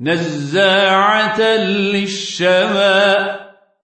نزاعة للشواء